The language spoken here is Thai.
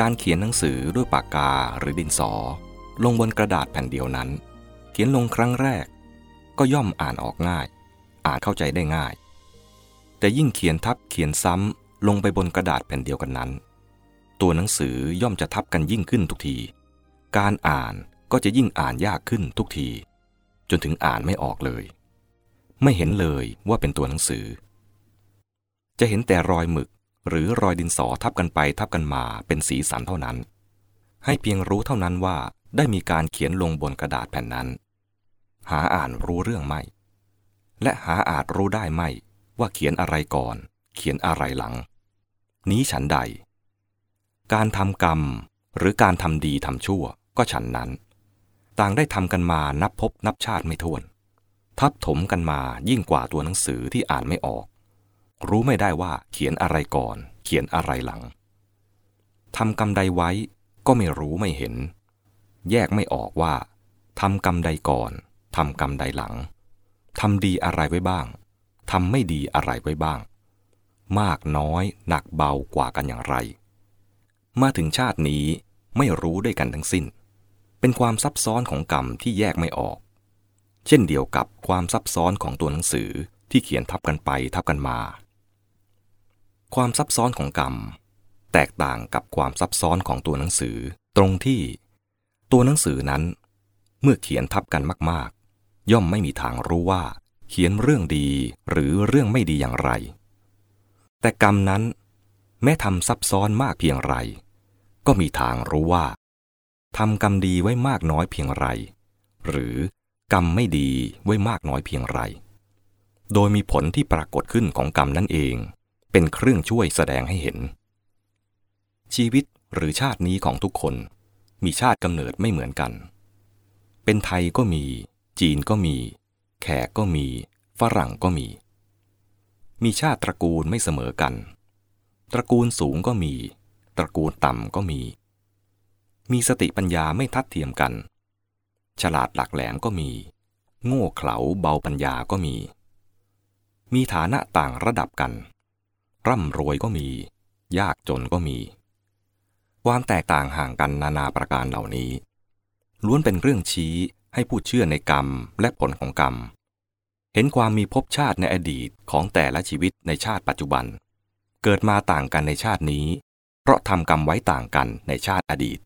การเขียนหนังสือด้วยปากกาหรือดินสอ ลงบนกระดาษแผ่นเดียวนั้น เขียนลงครั้งแรก ก็ย่อมอ่านออกง่าย อ่านเข้าใจได้ง่าย แต่ยิ่งเขียนทับเขียนซ้ำลงไปบนกระดาษแผ่นเดียวกันนั้น ตัวหนังสือย่อมจะทับกันยิ่งขึ้นทุกที การอ่านก็จะยิ่งอ่านยากขึ้นทุกที จนถึงอ่านไม่ออกเลย ไม่เห็นเลยว่าเป็นตัวหนังสือ จะเห็นแต่รอยหมึก หรือรอยดินสอทับกันไปทับกันมาเป็นสีสันเท่านั้น ให้เพียงรู้เท่านั้นว่าได้มีการเขียนลงบนกระดาษแผ่นนั้น หาอ่านรู้เรื่องไม่ และหาอาจรู้ได้ไม่ว่าเขียนอะไรก่อน เขียนอะไรหลัง นี้ฉันใด การทำกรรมหรือการทำดีทำชั่วก็ฉันนั้น ต่างได้ทำกันมานับพบนับชาติไม่ถ้วน ทับถมกันมายิ่งกว่าตัวหนังสือที่อ่านไม่ออก รู้ไม่ได้ว่าเขียนอะไรก่อน เขียนอะไรหลังทำกรรมใดไว้ก็ไม่รู้ไม่เห็น แยกไม่ออกว่าทำกรรมใดก่อนทำกรรมใดหลังทำดีอะไรไว้บ้างทำไม่ดีอะไรไว้บ้าง มากน้อยหนักเบากว่ากันอย่างไร มาถึงชาตินี้ไม่รู้ด้วยกันทั้งสิ้น เป็นความซับซ้อนของกรรมที่แยกไม่ออก เช่นเดียวกับความซับซ้อนของตัวหนังสือที่เขียนทับกันไปทับกันมา ความซับซ้อนของกรรม แตกต่างกับความซับซ้อนของตัวหนังสือ ตรงที่ ตัวหนังสือนั้น เมื่อเขียนทับกันมาก ๆ ย่อมไม่มีทางรู้ว่า เขียนเรื่องดีหรือเรื่องไม่ดีอย่างไร แต่กรรมนั้น แม้ทำซับซ้อนมากเพียงไร ก็มีทางรู้ว่าทำกรรมดีไว้มากน้อยเพียงไร หรือกรรมไม่ดีไว้มากน้อยเพียงไร โดยมีผลที่ปรากฏขึ้นของกรรมนั่นเอง เป็นเครื่องช่วยแสดงให้เห็น ชีวิตหรือชาตินี้ของทุกคน มีชาติกำเนิดไม่เหมือนกัน เป็นไทยก็มี จีนก็มี แขกก็มี ฝรั่งก็มี มีชาติตระกูลไม่เสมอกัน ตระกูลสูงก็มี ตระกูลต่ำก็มี มีสติปัญญาไม่ทัดเทียมกัน ฉลาดหลักแหลมก็มี โง่เขลาเบาปัญญาก็มี มีฐานะต่างระดับกัน ร่ำรวยก็มี ยากจนก็มี ความแตกต่างห่างกันนานาประการเหล่านี้ ล้วนเป็นเรื่องชี้ให้ผู้เชื่อในกรรมและผลของกรรม เห็นความมีภพชาติในอดีตของแต่ละชีวิตในชาติปัจจุบัน เกิดมาต่างกันในชาตินี้ เพราะทำกรรมไว้ต่างกันในชาติอดีต